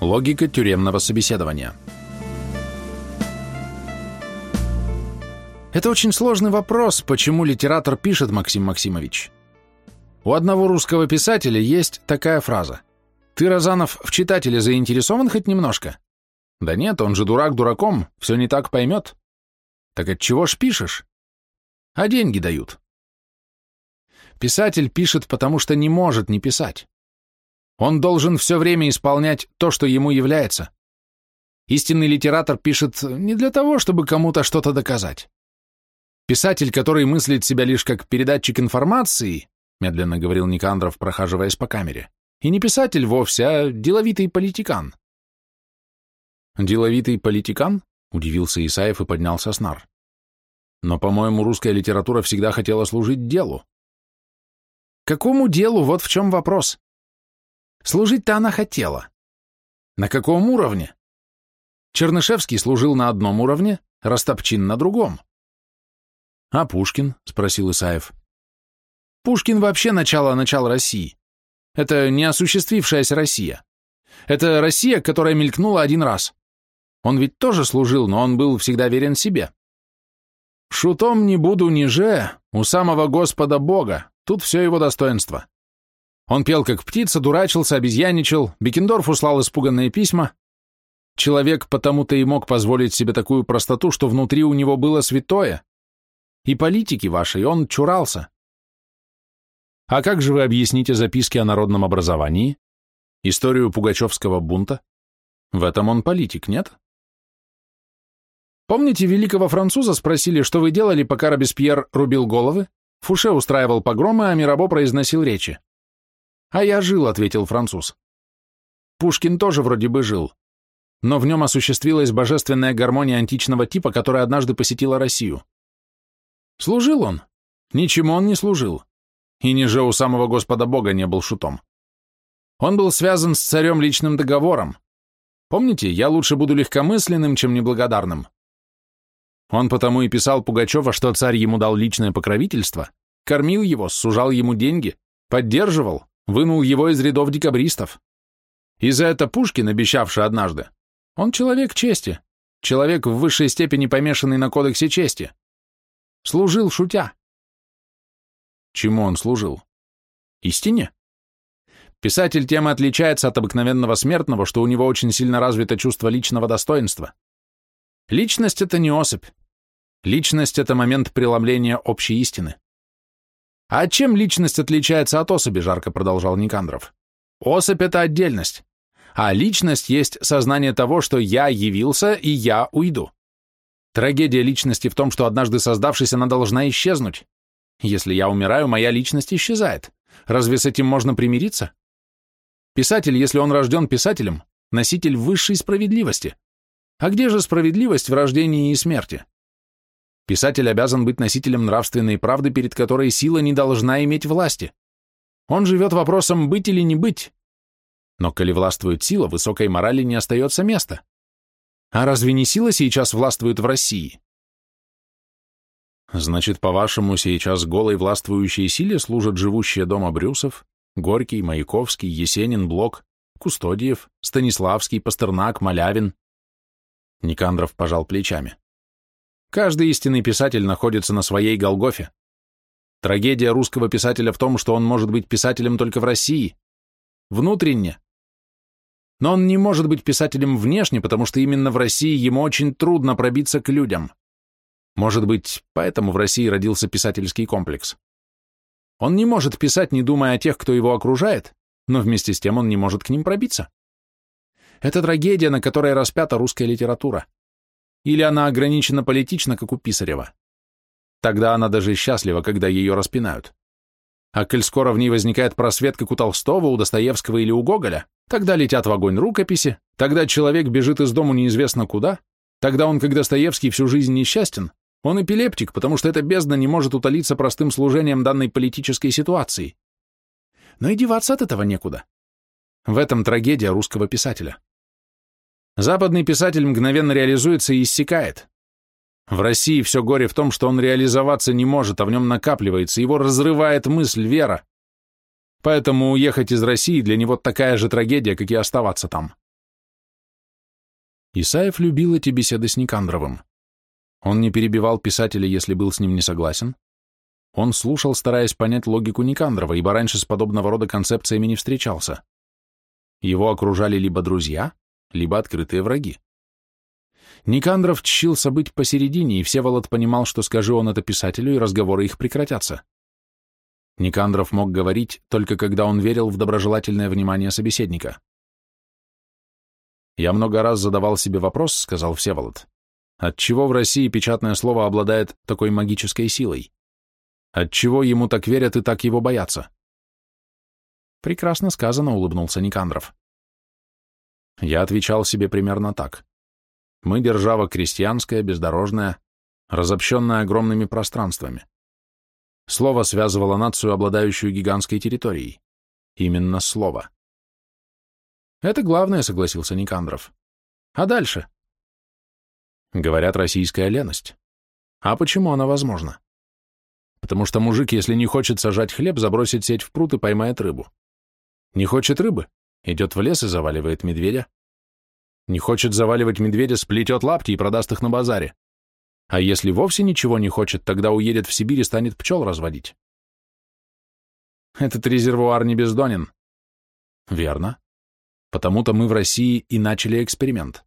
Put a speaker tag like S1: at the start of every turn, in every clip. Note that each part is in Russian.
S1: Логика тюремного собеседования. Это очень сложный вопрос, почему литератор пишет, Максим Максимович. У одного русского писателя есть такая фраза. Ты, Розанов, в читателе заинтересован хоть немножко? Да нет, он же дурак дураком, все не так поймет. Так от чего ж пишешь? А деньги дают. Писатель пишет, потому что не может не писать. Он должен все время исполнять то, что ему является. Истинный литератор пишет не для того, чтобы кому-то что-то доказать. Писатель, который мыслит себя лишь как передатчик информации, медленно говорил Никандров, прохаживаясь по камере, и не писатель вовсе, а деловитый политикан. Деловитый политикан? Удивился Исаев и поднялся с нар. Но, по-моему, русская литература всегда хотела служить делу. Какому делу? Вот в чем вопрос. Служить-то она хотела. На каком уровне? Чернышевский служил на одном уровне, Растопчин на другом. А Пушкин? Спросил Исаев. Пушкин вообще начало-начал России. Это не осуществившаяся Россия. Это Россия, которая мелькнула один раз. Он ведь тоже служил, но он был всегда верен себе. Шутом не буду ниже, у самого Господа Бога, тут все его достоинство. Он пел как птица, дурачился, обезьяничал, Бекендорф услал испуганные письма. Человек потому-то и мог позволить себе такую простоту, что внутри у него было святое. И политики вашей он чурался. А как же вы объясните записки о народном образовании? Историю пугачевского бунта? В этом он политик, нет? Помните, великого француза спросили, что вы делали, пока Робеспьер рубил головы? Фуше устраивал погромы, а Мирабо произносил речи. «А я жил», — ответил француз. Пушкин тоже вроде бы жил, но в нем осуществилась божественная гармония античного типа, которая однажды посетила Россию. Служил он? Ничему он не служил. И ниже у самого Господа Бога не был шутом. Он был связан с царем личным договором. Помните, я лучше буду легкомысленным, чем неблагодарным. Он потому и писал Пугачева, что царь ему дал личное покровительство, кормил его, сужал ему деньги, поддерживал, Вынул его из рядов декабристов. И за это Пушкин, обещавший однажды, он человек чести, человек в высшей степени помешанный на кодексе чести. Служил шутя. Чему он служил? Истине? Писатель тем и отличается от обыкновенного смертного, что у него очень сильно развито чувство личного достоинства. Личность — это не особь. Личность — это момент преломления общей истины. А чем личность отличается от особи, жарко продолжал Никандров? Особь — это отдельность, а личность есть сознание того, что я явился и я уйду. Трагедия личности в том, что однажды создавшись, она должна исчезнуть. Если я умираю, моя личность исчезает. Разве с этим можно примириться? Писатель, если он рожден писателем, носитель высшей справедливости. А где же справедливость в рождении и смерти? Писатель обязан быть носителем нравственной правды, перед которой сила не должна иметь власти. Он живет вопросом быть или не быть. Но коли властвует сила, высокой морали не остается места. А разве не сила сейчас властвует в России? Значит, по-вашему, сейчас голой властвующей силе служат живущие дома Брюсов, Горький, Маяковский, Есенин, Блок, Кустодиев, Станиславский, Пастернак, Малявин? Никандров пожал плечами. Каждый истинный писатель находится на своей Голгофе. Трагедия русского писателя в том, что он может быть писателем только в России. Внутренне. Но он не может быть писателем внешне, потому что именно в России ему очень трудно пробиться к людям. Может быть, поэтому в России родился писательский комплекс. Он не может писать, не думая о тех, кто его окружает, но вместе с тем он не может к ним пробиться. Это трагедия, на которой распята русская литература. Или она ограничена политично, как у Писарева? Тогда она даже счастлива, когда ее распинают. А коль скоро в ней возникает просвет, как у Толстого, у Достоевского или у Гоголя, тогда летят в огонь рукописи, тогда человек бежит из дому неизвестно куда, тогда он, как Достоевский, всю жизнь несчастен, он эпилептик, потому что эта бездна не может утолиться простым служением данной политической ситуации. Но и деваться от этого некуда. В этом трагедия русского писателя. Западный писатель мгновенно реализуется и иссякает. В России все горе в том, что он реализоваться не может, а в нем накапливается, его разрывает мысль, вера. Поэтому уехать из России для него такая же трагедия, как и оставаться там. Исаев любил эти беседы с Никандровым. Он не перебивал писателя, если был с ним не согласен. Он слушал, стараясь понять логику Никандрова, ибо раньше с подобного рода концепциями не встречался. Его окружали либо друзья, либо открытые враги. Никандров тщился быть посередине, и Всеволод понимал, что скажи он это писателю, и разговоры их прекратятся. Никандров мог говорить только когда он верил в доброжелательное внимание собеседника. «Я много раз задавал себе вопрос», — сказал Всеволод, «отчего в России печатное слово обладает такой магической силой? Отчего ему так верят и так его боятся?» «Прекрасно сказано», — улыбнулся Никандров. Я отвечал себе примерно так. Мы держава крестьянская, бездорожная, разобщенная огромными пространствами. Слово связывало нацию, обладающую гигантской территорией. Именно слово. Это главное, согласился Никандров. А дальше? Говорят, российская леность. А почему она возможна? Потому что мужик, если не хочет сажать хлеб, забросит сеть в пруд и поймает рыбу. Не хочет рыбы, идет в лес и заваливает медведя. Не хочет заваливать медведя, сплетет лапти и продаст их на базаре. А если вовсе ничего не хочет, тогда уедет в Сибирь и станет пчел разводить. Этот резервуар не бездонен. Верно. Потому-то мы в России и начали эксперимент.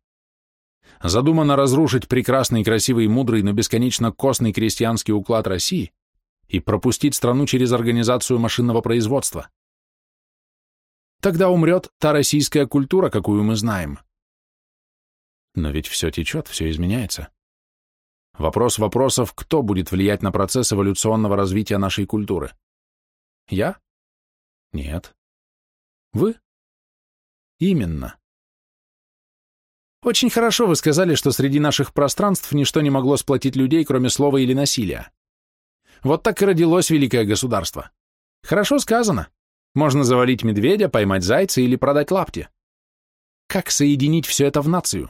S1: Задумано разрушить прекрасный, красивый, мудрый, но бесконечно костный крестьянский уклад России и пропустить страну через организацию машинного производства. Тогда умрет та российская культура, какую мы знаем. Но ведь все течет, все изменяется. Вопрос вопросов, кто будет влиять на процесс эволюционного развития нашей культуры? Я? Нет. Вы? Именно. Очень хорошо вы сказали, что среди наших пространств ничто не могло сплотить людей, кроме слова или насилия. Вот так и родилось великое государство. Хорошо сказано. Можно завалить медведя, поймать зайца или продать лапти. Как соединить все это в нацию?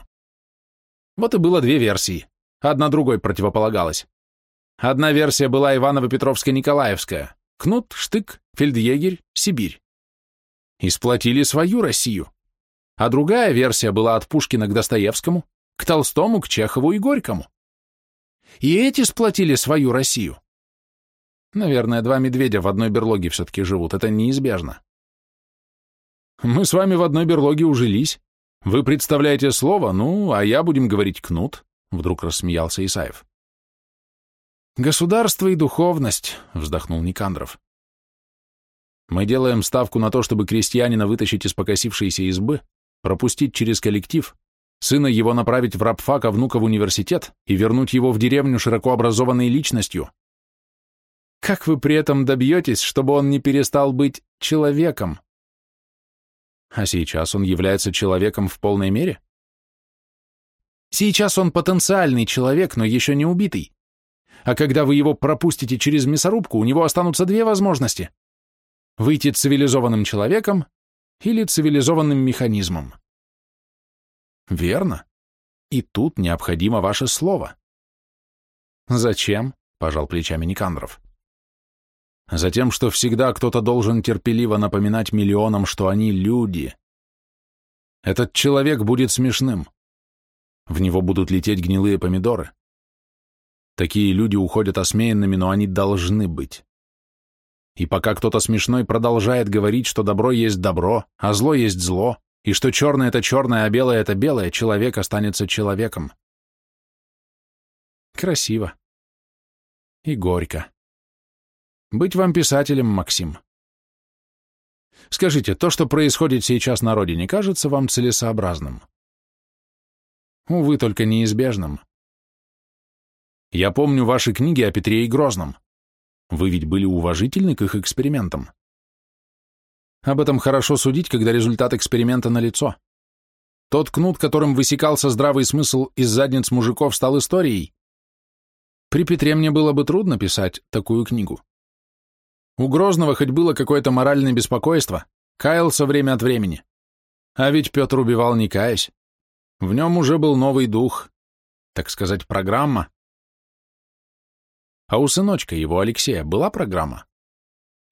S1: Вот и было две версии. Одна другой противополагалась. Одна версия была Иваново-Петровская-Николаевская. Кнут, Штык, Фельдъегерь, Сибирь. И сплотили свою Россию. А другая версия была от Пушкина к Достоевскому, к Толстому, к Чехову и Горькому. И эти сплотили свою Россию. Наверное, два медведя в одной берлоге все-таки живут, это неизбежно. Мы с вами в одной берлоге ужились, вы представляете слово, ну, а я будем говорить кнут, вдруг рассмеялся Исаев. Государство и духовность, вздохнул Никандров. Мы делаем ставку на то, чтобы крестьянина вытащить из покосившейся избы, пропустить через коллектив, сына его направить в рабфак, а внука в университет и вернуть его в деревню широко образованной личностью. Как вы при этом добьетесь, чтобы он не перестал быть человеком? А сейчас он является человеком в полной мере? Сейчас он потенциальный человек, но еще не убитый. А когда вы его пропустите через мясорубку, у него останутся две возможности. Выйти цивилизованным человеком или цивилизованным механизмом. Верно. И тут необходимо ваше слово. Зачем? Пожал плечами Никандров. Затем, что всегда кто-то должен терпеливо напоминать миллионам, что они люди. Этот человек будет смешным. В него будут лететь гнилые помидоры. Такие люди уходят осмеянными, но они должны быть. И пока кто-то смешной продолжает говорить, что добро есть добро, а зло есть зло, и что черное — это черное, а белое — это белое, человек останется человеком. Красиво. И горько. Быть вам писателем, Максим. Скажите, то, что происходит сейчас на родине, кажется вам целесообразным? Увы, только неизбежным. Я помню ваши книги о Петре и Грозном. Вы ведь были уважительны к их экспериментам. Об этом хорошо судить, когда результат эксперимента налицо. Тот кнут, которым высекался здравый смысл из задниц мужиков, стал историей. При Петре мне было бы трудно писать такую книгу. У Грозного хоть было какое-то моральное беспокойство, каялся время от времени. А ведь Петр убивал не каясь. В нем уже был новый дух, так сказать, программа. А у сыночка его, Алексея, была программа?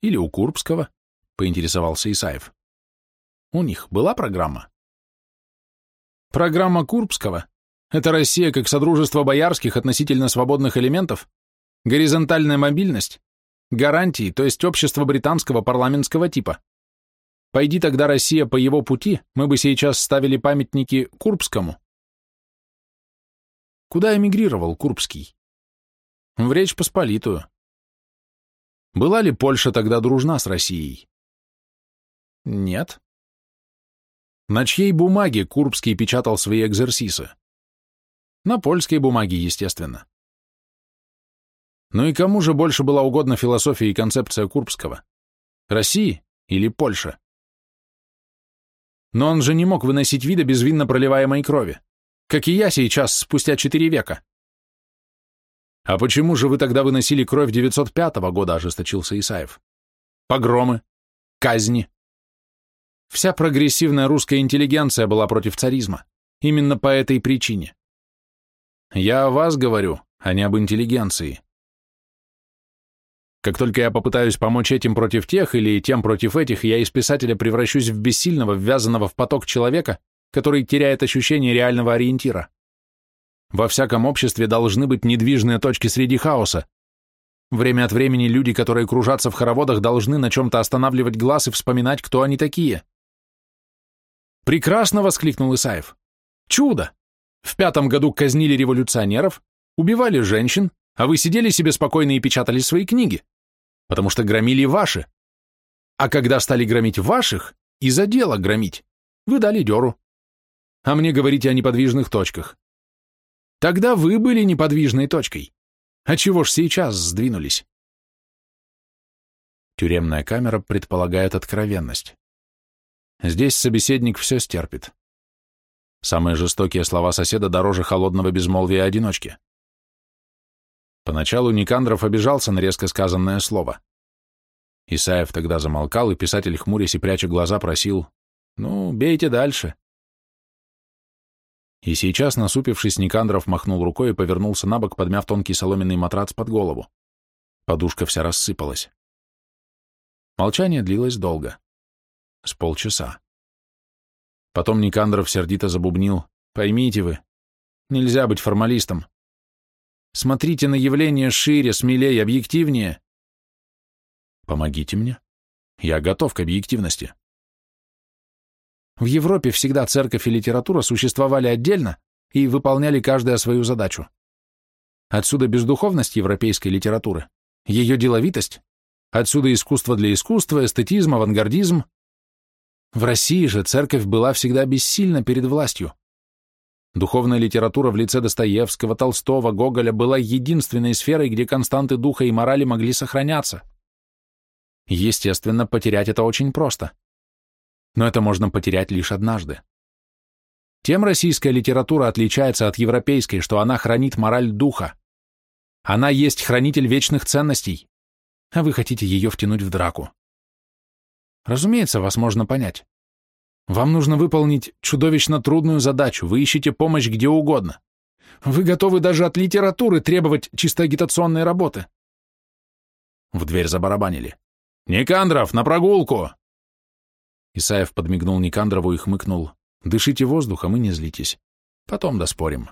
S1: Или у Курбского? Поинтересовался Исаев. У них была программа? Программа Курбского – это Россия как содружество боярских относительно свободных элементов, горизонтальная мобильность, гарантии, то есть общество британского парламентского типа. Пойди тогда Россия по его пути, мы бы сейчас ставили памятники Курбскому. Куда эмигрировал Курбский? В Речь Посполитую. Была ли Польша тогда дружна с Россией? Нет. На чьей бумаге Курбский печатал свои экзерсисы? На польской бумаге, естественно. Ну и кому же больше была угодна философия и концепция Курбского? России или Польше? Но он же не мог выносить вида безвинно проливаемой крови, как и я сейчас, спустя четыре века. А почему же вы тогда выносили кровь 905 года, ожесточился Исаев? Погромы, казни. Вся прогрессивная русская интеллигенция была против царизма, именно по этой причине. Я о вас говорю, а не об интеллигенции. Как только я попытаюсь помочь этим против тех или тем против этих, я из писателя превращусь в бессильного, ввязанного в поток человека, который теряет ощущение реального ориентира. Во всяком обществе должны быть недвижные точки среди хаоса. Время от времени люди, которые кружатся в хороводах, должны на чем-то останавливать глаз и вспоминать, кто они такие. «Прекрасно!» — воскликнул Исаев. «Чудо! В пятом году казнили революционеров, убивали женщин, а вы сидели себе спокойно и печатали свои книги, потому что громили ваши. А когда стали громить ваших, и за дело громить, вы дали дёру. А мне говорите о неподвижных точках. Тогда вы были неподвижной точкой. А чего ж сейчас сдвинулись? Тюремная камера предполагает откровенность. Здесь собеседник все стерпит. Самые жестокие слова соседа дороже холодного безмолвия одиночки. Поначалу Никандров обижался на резко сказанное слово. Исаев тогда замолкал, и писатель, хмурясь и пряча глаза, просил «Ну, бейте дальше». И сейчас, насупившись, Никандров махнул рукой и повернулся на бок, подмяв тонкий соломенный матрац под голову. Подушка вся рассыпалась. Молчание длилось долго. С полчаса. Потом Никандров сердито забубнил. «Поймите вы, нельзя быть формалистом. Смотрите на явление шире, смелее, объективнее. Помогите мне. Я готов к объективности. В Европе всегда церковь и литература существовали отдельно и выполняли каждая свою задачу. Отсюда бездуховность европейской литературы, ее деловитость, отсюда искусство для искусства, эстетизм, авангардизм. В России же церковь была всегда бессильна перед властью. Духовная литература в лице Достоевского, Толстого, Гоголя была единственной сферой, где константы духа и морали могли сохраняться. Естественно, потерять это очень просто. Но это можно потерять лишь однажды. Тем российская литература отличается от европейской, что она хранит мораль духа. Она есть хранитель вечных ценностей, а вы хотите ее втянуть в драку. Разумеется, вас можно понять. Вам нужно выполнить чудовищно трудную задачу, вы ищете помощь где угодно. Вы готовы даже от литературы требовать чисто агитационной работы. В дверь забарабанили. «Никандров, на прогулку!» Исаев подмигнул Никандрову и хмыкнул. «Дышите воздухом и не злитесь. Потом доспорим».